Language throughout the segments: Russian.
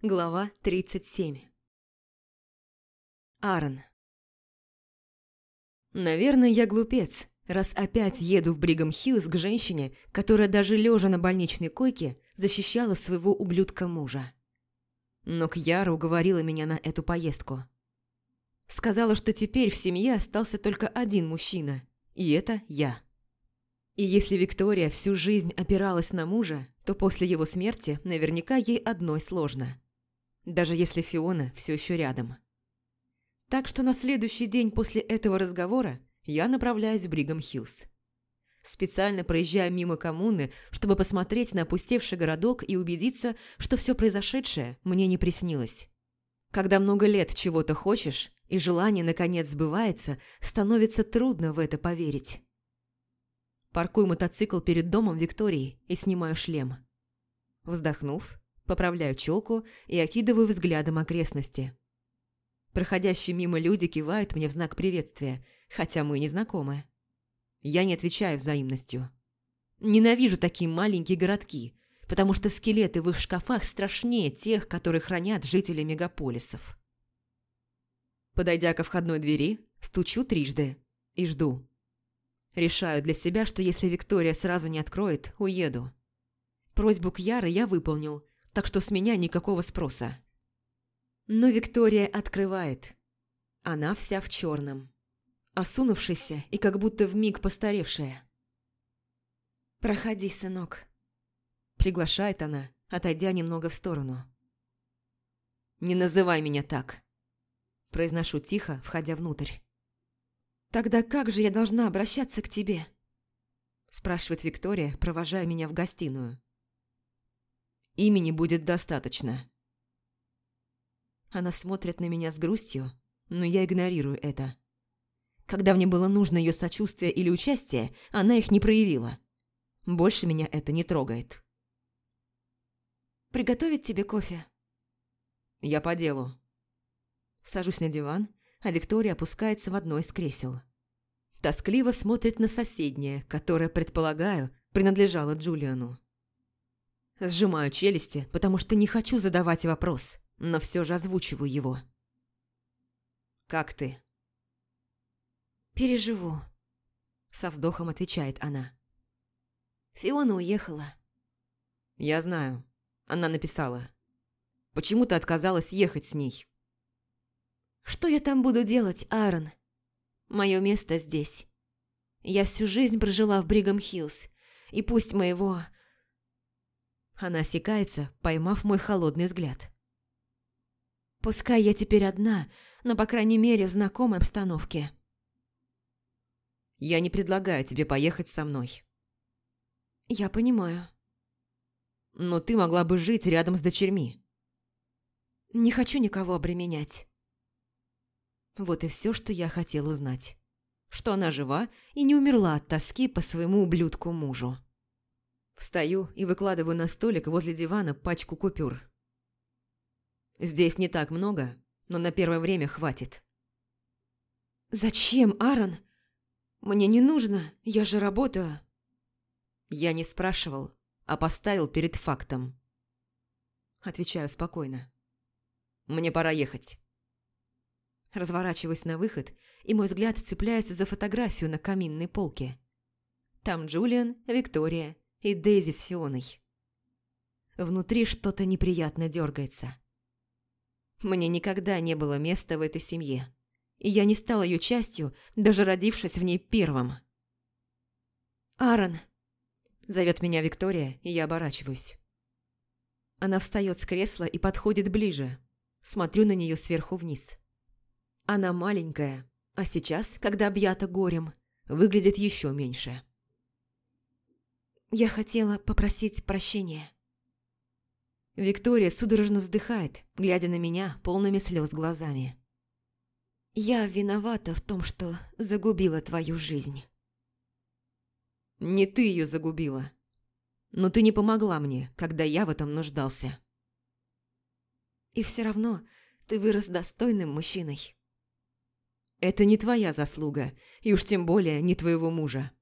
Глава 37 Аарон Наверное, я глупец, раз опять еду в Бригам Хиллз к женщине, которая даже лежа на больничной койке защищала своего ублюдка мужа. Но Кьяра уговорила меня на эту поездку. Сказала, что теперь в семье остался только один мужчина, и это я. И если Виктория всю жизнь опиралась на мужа, то после его смерти наверняка ей одной сложно. Даже если Фиона все еще рядом. Так что на следующий день после этого разговора я направляюсь в Бригам Хиллз. Специально проезжаю мимо коммуны, чтобы посмотреть на опустевший городок и убедиться, что все произошедшее мне не приснилось. Когда много лет чего-то хочешь, и желание наконец сбывается, становится трудно в это поверить. Паркую мотоцикл перед домом Виктории и снимаю шлем. Вздохнув, поправляю челку и окидываю взглядом окрестности. Проходящие мимо люди кивают мне в знак приветствия, хотя мы не знакомы. Я не отвечаю взаимностью. Ненавижу такие маленькие городки, потому что скелеты в их шкафах страшнее тех, которые хранят жители мегаполисов. Подойдя ко входной двери, стучу трижды и жду. Решаю для себя, что если Виктория сразу не откроет, уеду. Просьбу Кьяры я выполнил, так что с меня никакого спроса. Но Виктория открывает. Она вся в черном. Осунувшаяся и как будто вмиг постаревшая. «Проходи, сынок», – приглашает она, отойдя немного в сторону. «Не называй меня так», – произношу тихо, входя внутрь. «Тогда как же я должна обращаться к тебе?» спрашивает Виктория, провожая меня в гостиную. «Имени будет достаточно». Она смотрит на меня с грустью, но я игнорирую это. Когда мне было нужно ее сочувствие или участие, она их не проявила. Больше меня это не трогает. «Приготовить тебе кофе?» «Я по делу». Сажусь на диван а Виктория опускается в одно из кресел. Тоскливо смотрит на соседнее, которое, предполагаю, принадлежало Джулиану. Сжимаю челюсти, потому что не хочу задавать вопрос, но все же озвучиваю его. «Как ты?» «Переживу», — со вздохом отвечает она. Фиона уехала. «Я знаю. Она написала. Почему ты отказалась ехать с ней?» Что я там буду делать, Аарон? Мое место здесь. Я всю жизнь прожила в Бригам Хиллз, и пусть моего... Она осекается, поймав мой холодный взгляд. Пускай я теперь одна, но, по крайней мере, в знакомой обстановке. Я не предлагаю тебе поехать со мной. Я понимаю. Но ты могла бы жить рядом с дочерьми. Не хочу никого обременять. Вот и все, что я хотел узнать. Что она жива и не умерла от тоски по своему ублюдку мужу. Встаю и выкладываю на столик возле дивана пачку купюр. Здесь не так много, но на первое время хватит. «Зачем, Аарон? Мне не нужно, я же работаю». Я не спрашивал, а поставил перед фактом. Отвечаю спокойно. «Мне пора ехать». Разворачиваюсь на выход, и мой взгляд цепляется за фотографию на каминной полке. Там Джулиан, Виктория и Дейзи с Фионой. Внутри что-то неприятно дергается. Мне никогда не было места в этой семье, и я не стала ее частью, даже родившись в ней первым. «Аарон!» – зовет меня Виктория, и я оборачиваюсь. Она встает с кресла и подходит ближе. Смотрю на нее сверху вниз. Она маленькая, а сейчас, когда объята горем, выглядит еще меньше. Я хотела попросить прощения. Виктория судорожно вздыхает, глядя на меня полными слез глазами. Я виновата в том, что загубила твою жизнь. Не ты ее загубила. Но ты не помогла мне, когда я в этом нуждался. И все равно ты вырос достойным мужчиной. Это не твоя заслуга, и уж тем более не твоего мужа.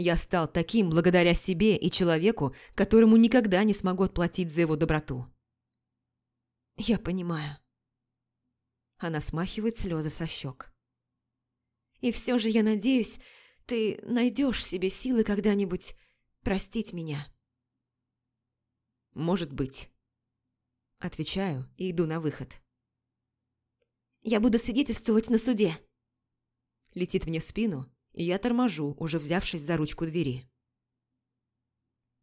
Я стал таким благодаря себе и человеку, которому никогда не смогу отплатить за его доброту. Я понимаю. Она смахивает слезы со щек. И все же я надеюсь, ты найдешь себе силы когда-нибудь простить меня. Может быть. Отвечаю и иду на выход. Я буду свидетельствовать на суде. Летит мне в спину, и я торможу, уже взявшись за ручку двери.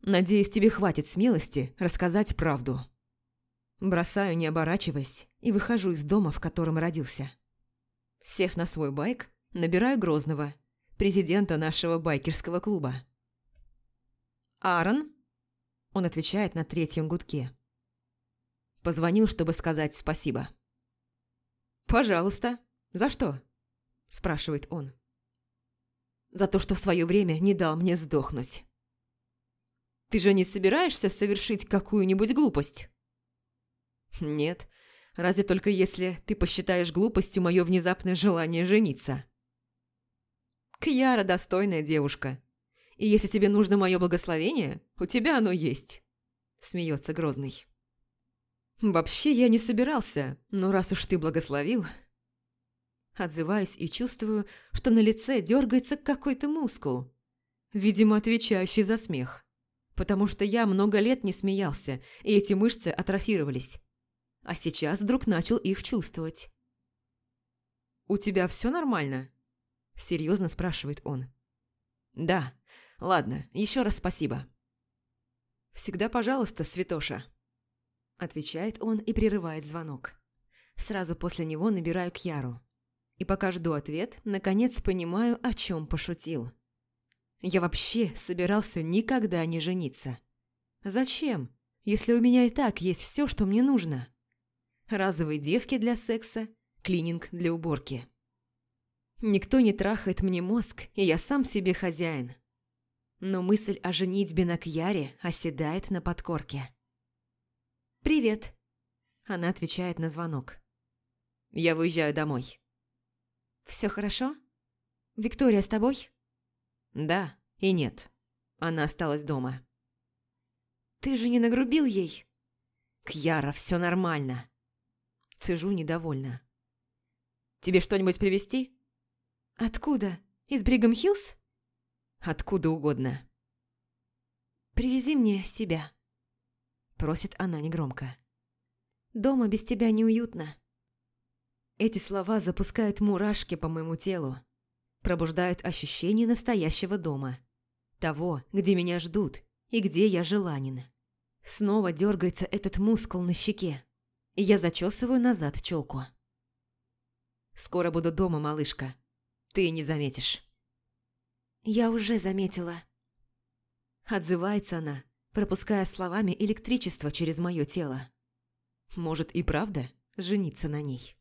Надеюсь, тебе хватит смелости рассказать правду. Бросаю, не оборачиваясь, и выхожу из дома, в котором родился. Сев на свой байк, набираю Грозного, президента нашего байкерского клуба. «Аарон?» Он отвечает на третьем гудке. Позвонил, чтобы сказать спасибо. «Пожалуйста. За что?» спрашивает он. «За то, что в свое время не дал мне сдохнуть». «Ты же не собираешься совершить какую-нибудь глупость?» «Нет, разве только если ты посчитаешь глупостью мое внезапное желание жениться». «Кьяра достойная девушка. И если тебе нужно мое благословение, у тебя оно есть», – смеется Грозный. «Вообще я не собирался, но раз уж ты благословил...» Отзываюсь и чувствую, что на лице дергается какой-то мускул, видимо, отвечающий за смех. Потому что я много лет не смеялся, и эти мышцы атрофировались а сейчас вдруг начал их чувствовать. «У тебя все нормально?» – серьезно спрашивает он. «Да. Ладно, еще раз спасибо». «Всегда пожалуйста, святоша», – отвечает он и прерывает звонок. Сразу после него набираю Кьяру. И пока жду ответ, наконец понимаю, о чем пошутил. Я вообще собирался никогда не жениться. Зачем, если у меня и так есть все, что мне нужно? разовые девки для секса, клининг для уборки. Никто не трахает мне мозг, и я сам себе хозяин. Но мысль о женитьбе на Кьяре оседает на подкорке. «Привет», – она отвечает на звонок. «Я выезжаю домой». «Все хорошо? Виктория с тобой?» «Да и нет. Она осталась дома». «Ты же не нагрубил ей?» «Кьяра, все нормально. Цежу недовольно. «Тебе что-нибудь привезти?» «Откуда? Из Бригам-Хиллз?» «Откуда угодно». «Привези мне себя», – просит она негромко. «Дома без тебя неуютно». Эти слова запускают мурашки по моему телу, пробуждают ощущение настоящего дома, того, где меня ждут и где я желанен. Снова дергается этот мускул на щеке и я зачесываю назад челку. «Скоро буду дома, малышка. Ты не заметишь». «Я уже заметила». Отзывается она, пропуская словами электричество через мое тело. Может и правда жениться на ней.